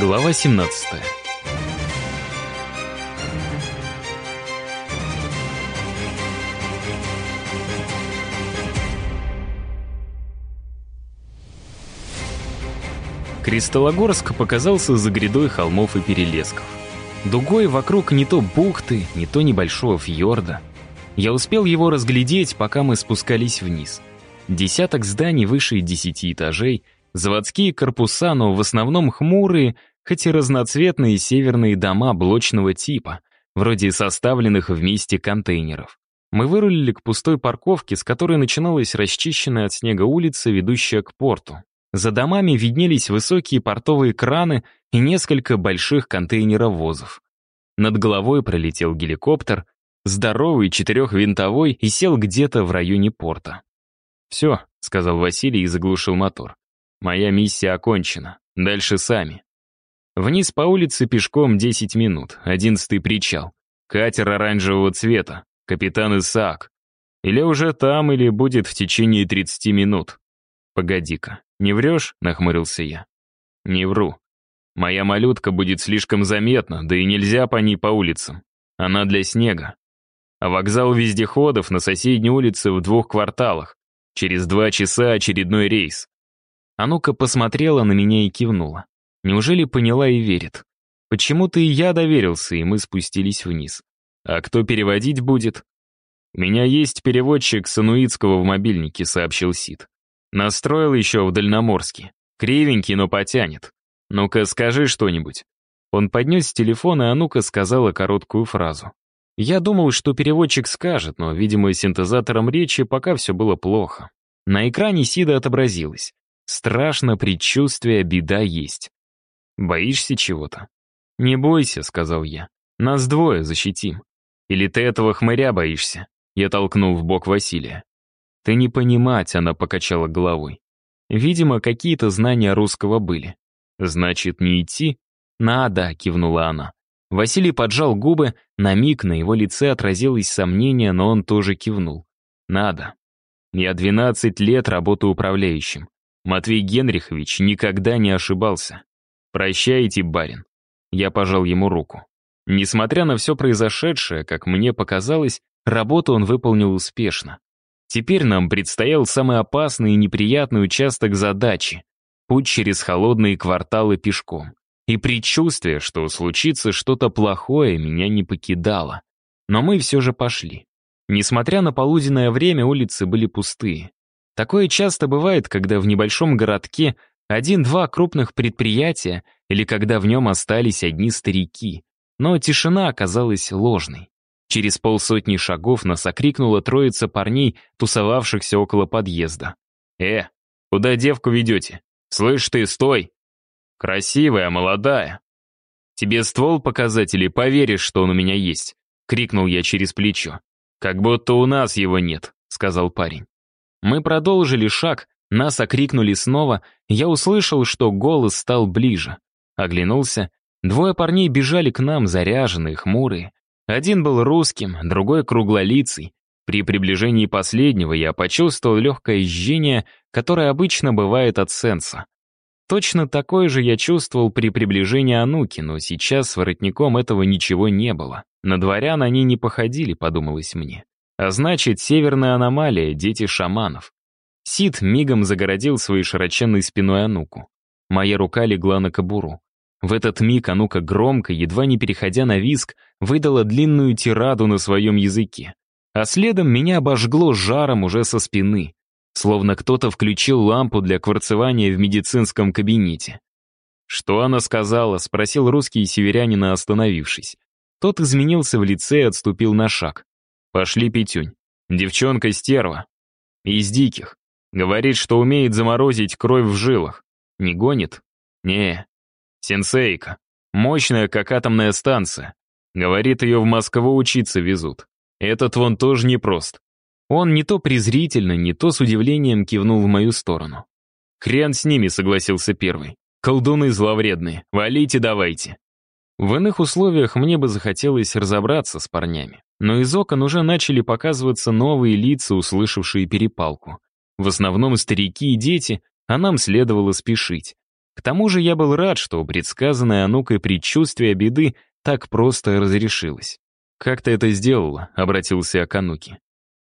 Глава 17 Кристаллогорск показался за грядой холмов и перелесков. Дугой вокруг не то бухты, не то небольшого фьорда. Я успел его разглядеть, пока мы спускались вниз. Десяток зданий выше десяти этажей, заводские корпуса, но в основном хмурые, хоть и разноцветные северные дома блочного типа, вроде составленных вместе контейнеров. Мы вырулили к пустой парковке, с которой начиналась расчищенная от снега улица, ведущая к порту. За домами виднелись высокие портовые краны и несколько больших контейнеровозов. Над головой пролетел геликоптер, здоровый, четырехвинтовой, и сел где-то в районе порта. «Все», — сказал Василий и заглушил мотор. «Моя миссия окончена. Дальше сами». Вниз по улице пешком 10 минут, одиннадцатый причал. Катер оранжевого цвета, капитан Исаак. Или уже там, или будет в течение 30 минут. Погоди-ка, «Не врешь?» — нахмурился я. «Не вру. Моя малютка будет слишком заметна, да и нельзя по ней по улицам. Она для снега. А вокзал вездеходов на соседней улице в двух кварталах. Через два часа очередной рейс». Анука посмотрела на меня и кивнула. Неужели поняла и верит? Почему-то и я доверился, и мы спустились вниз. А кто переводить будет? «У меня есть переводчик Сануицкого в мобильнике», — сообщил Сид. Настроил еще в Дальноморске. Кривенький, но потянет. Ну-ка, скажи что-нибудь. Он поднес телефон, и Анука сказала короткую фразу. Я думал, что переводчик скажет, но, видимо, синтезатором речи пока все было плохо. На экране Сида отобразилось. Страшно предчувствие, беда есть. Боишься чего-то? «Не бойся», — сказал я. «Нас двое, защитим». «Или ты этого хмыря боишься?» Я толкнул в бок Василия. «Ты не понимать», — она покачала головой. Видимо, какие-то знания русского были. «Значит, не идти?» «Надо», — кивнула она. Василий поджал губы, на миг на его лице отразилось сомнение, но он тоже кивнул. «Надо. Я 12 лет работаю управляющим. Матвей Генрихович никогда не ошибался. Прощайте, барин». Я пожал ему руку. Несмотря на все произошедшее, как мне показалось, работу он выполнил успешно. Теперь нам предстоял самый опасный и неприятный участок задачи — путь через холодные кварталы пешком. И предчувствие, что случится что-то плохое, меня не покидало. Но мы все же пошли. Несмотря на полуденное время, улицы были пустые. Такое часто бывает, когда в небольшом городке один-два крупных предприятия или когда в нем остались одни старики. Но тишина оказалась ложной. Через полсотни шагов нас окрикнула троица парней, тусовавшихся около подъезда. «Э, куда девку ведете? Слышь ты, стой! Красивая, молодая. Тебе ствол показать или поверишь, что он у меня есть?» — крикнул я через плечо. «Как будто у нас его нет», — сказал парень. Мы продолжили шаг, нас окрикнули снова, я услышал, что голос стал ближе. Оглянулся. Двое парней бежали к нам, заряженные, хмурые. Один был русским, другой круглолицый. При приближении последнего я почувствовал легкое жжение, которое обычно бывает от сенса. Точно такое же я чувствовал при приближении Ануки, но сейчас с воротником этого ничего не было. На дворян они не походили, подумалось мне. А значит, северная аномалия, дети шаманов. Сид мигом загородил своей широченной спиной Ануку. Моя рука легла на кобуру. В этот миг Анука громко, едва не переходя на виск, выдала длинную тираду на своем языке. А следом меня обожгло жаром уже со спины, словно кто-то включил лампу для кварцевания в медицинском кабинете. «Что она сказала?» — спросил русский северянин, остановившись. Тот изменился в лице и отступил на шаг. «Пошли, Петюнь. Девчонка стерва. Из диких. Говорит, что умеет заморозить кровь в жилах. Не гонит? Не, Сенсейка. Мощная, как атомная станция. Говорит, ее в Москву учиться везут. Этот вон тоже непрост. Он не то презрительно, не то с удивлением кивнул в мою сторону. «Хрен с ними», — согласился первый. «Колдуны зловредные, валите давайте». В иных условиях мне бы захотелось разобраться с парнями. Но из окон уже начали показываться новые лица, услышавшие перепалку. В основном старики и дети, а нам следовало спешить. К тому же я был рад, что предсказанное Анукой предчувствие беды так просто разрешилось. «Как ты это сделала?» — обратился я к Ануке.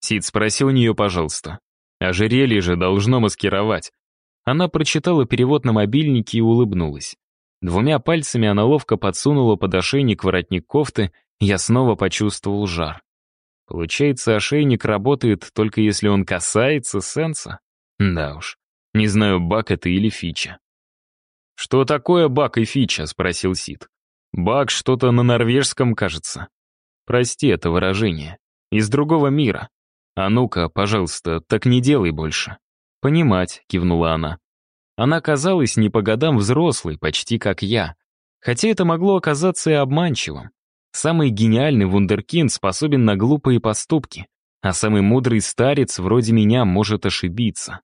Сид, спроси у нее, пожалуйста. Ожерелье же должно маскировать. Она прочитала перевод на мобильнике и улыбнулась. Двумя пальцами она ловко подсунула под ошейник воротник кофты, я снова почувствовал жар. Получается, ошейник работает только если он касается сенса? Да уж. Не знаю, баг это или фича. «Что такое баг и фича?» — спросил Сид. «Баг что-то на норвежском, кажется. Прости это выражение. Из другого мира. А ну-ка, пожалуйста, так не делай больше». «Понимать», — кивнула она. Она казалась не по годам взрослой, почти как я. Хотя это могло оказаться и обманчивым. Самый гениальный вундеркинд способен на глупые поступки, а самый мудрый старец вроде меня может ошибиться.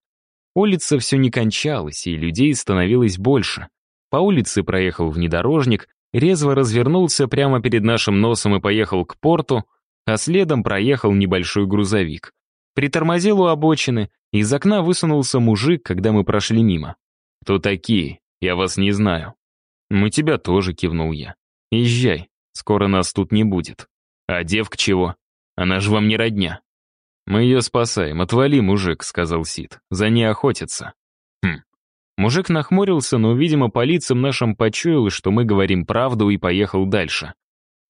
Улица все не кончалась, и людей становилось больше. По улице проехал внедорожник, резво развернулся прямо перед нашим носом и поехал к порту, а следом проехал небольшой грузовик. Притормозил у обочины, и из окна высунулся мужик, когда мы прошли мимо. «Кто такие? Я вас не знаю». «Мы тебя тоже», — кивнул я. «Езжай, скоро нас тут не будет». «А девка чего? Она же вам не родня». «Мы ее спасаем. Отвали, мужик», — сказал Сид. «За ней охотятся». «Хм». Мужик нахмурился, но, видимо, по лицам нашим почуял, что мы говорим правду, и поехал дальше.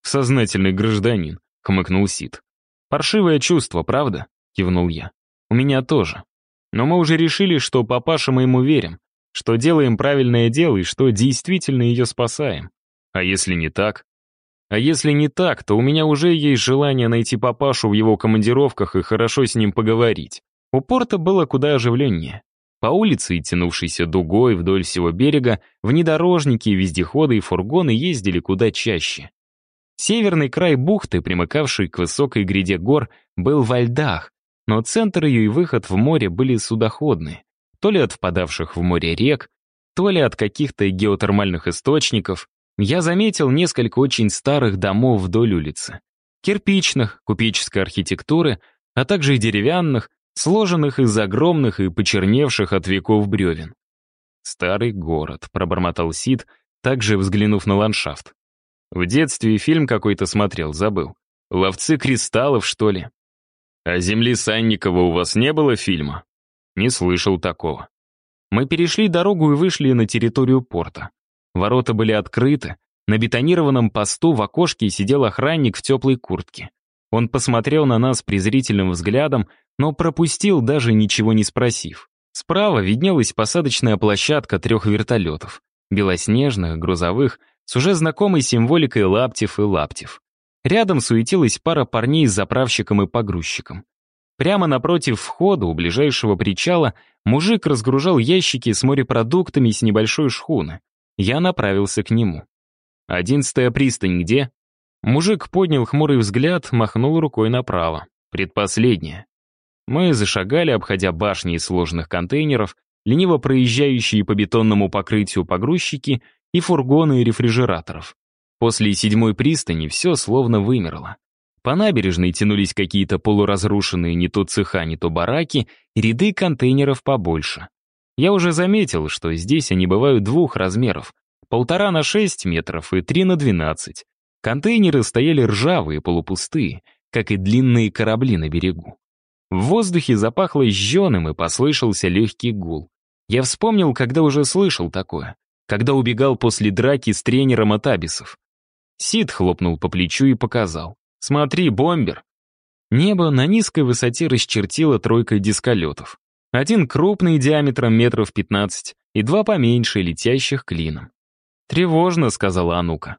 «Сознательный гражданин», — хмыкнул Сид. «Паршивое чувство, правда?» — кивнул я. «У меня тоже. Но мы уже решили, что папаша мы ему верим что делаем правильное дело и что действительно ее спасаем. А если не так? А если не так, то у меня уже есть желание найти папашу в его командировках и хорошо с ним поговорить. У порта было куда оживленнее. По улице, тянувшейся дугой вдоль всего берега, внедорожники, вездеходы и фургоны ездили куда чаще. Северный край бухты, примыкавший к высокой гряде гор, был во льдах, но центр ее и выход в море были судоходные то ли от впадавших в море рек, то ли от каких-то геотермальных источников, я заметил несколько очень старых домов вдоль улицы. Кирпичных, купеческой архитектуры, а также и деревянных, сложенных из огромных и почерневших от веков бревен. «Старый город», — пробормотал Сид, также взглянув на ландшафт. В детстве фильм какой-то смотрел, забыл. «Ловцы кристаллов», что ли? «А земли Санникова у вас не было фильма?» Не слышал такого. Мы перешли дорогу и вышли на территорию порта. Ворота были открыты. На бетонированном посту в окошке сидел охранник в теплой куртке. Он посмотрел на нас презрительным взглядом, но пропустил, даже ничего не спросив. Справа виднелась посадочная площадка трех вертолетов. Белоснежных, грузовых, с уже знакомой символикой лаптев и лаптев. Рядом суетилась пара парней с заправщиком и погрузчиком. Прямо напротив входа у ближайшего причала мужик разгружал ящики с морепродуктами с небольшой шхуны. Я направился к нему. «Одиннадцатая пристань где?» Мужик поднял хмурый взгляд, махнул рукой направо. «Предпоследняя». Мы зашагали, обходя башни из сложных контейнеров, лениво проезжающие по бетонному покрытию погрузчики и фургоны рефрижераторов. После седьмой пристани все словно вымерло. По набережной тянулись какие-то полуразрушенные не то цеха, не то бараки, ряды контейнеров побольше. Я уже заметил, что здесь они бывают двух размеров. Полтора на шесть метров и три на двенадцать. Контейнеры стояли ржавые, полупустые, как и длинные корабли на берегу. В воздухе запахло жженым и послышался легкий гул. Я вспомнил, когда уже слышал такое, когда убегал после драки с тренером от Абисов. Сид хлопнул по плечу и показал. «Смотри, бомбер!» Небо на низкой высоте расчертило тройкой дисколетов. Один крупный диаметром метров 15 и два поменьше, летящих клином. «Тревожно», — сказала Анука.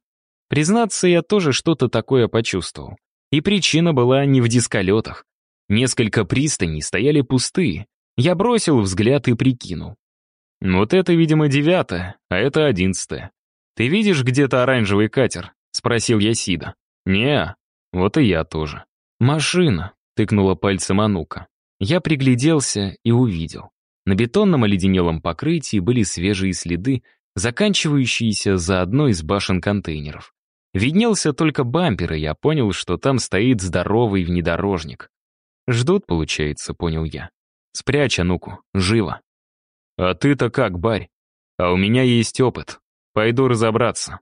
Признаться, я тоже что-то такое почувствовал. И причина была не в дисколетах. Несколько пристаней стояли пустые. Я бросил взгляд и прикинул. Вот это, видимо, девятое, а это одиннадцатое. «Ты видишь где-то оранжевый катер?» — спросил я Сида. «Не, вот и я тоже. «Машина», — тыкнула пальцем Анука. Я пригляделся и увидел. На бетонном оледенелом покрытии были свежие следы, заканчивающиеся за одной из башен контейнеров. Виднелся только бампер, и я понял, что там стоит здоровый внедорожник. «Ждут, получается», — понял я. «Спрячь Ануку, живо». «А ты-то как, барь?» А у меня есть опыт. Пойду разобраться.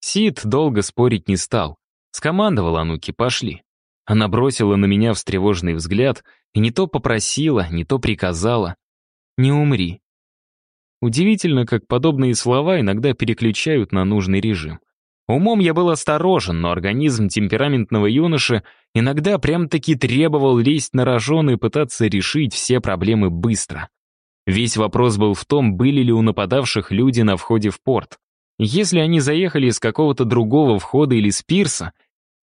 Сид долго спорить не стал. Скомандовал Ануки, пошли. Она бросила на меня встревоженный взгляд и не то попросила, не то приказала. «Не умри». Удивительно, как подобные слова иногда переключают на нужный режим. Умом я был осторожен, но организм темпераментного юноши иногда прям-таки требовал лезть на рожон и пытаться решить все проблемы быстро. Весь вопрос был в том, были ли у нападавших люди на входе в порт. Если они заехали из какого-то другого входа или с пирса,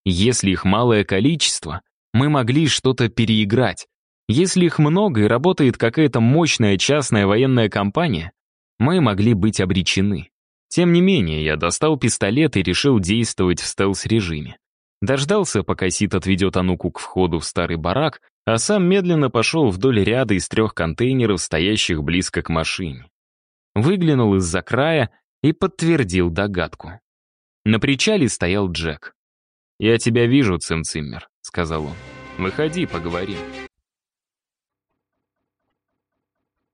если их малое количество, мы могли что-то переиграть. Если их много и работает какая-то мощная частная военная компания, мы могли быть обречены. Тем не менее, я достал пистолет и решил действовать в стелс-режиме. Дождался, пока Сит отведет Ануку к входу в старый барак, а сам медленно пошел вдоль ряда из трех контейнеров, стоящих близко к машине. Выглянул из-за края и подтвердил догадку. На причале стоял Джек. «Я тебя вижу, Цимциммер», — сказал он. «Выходи, поговорим».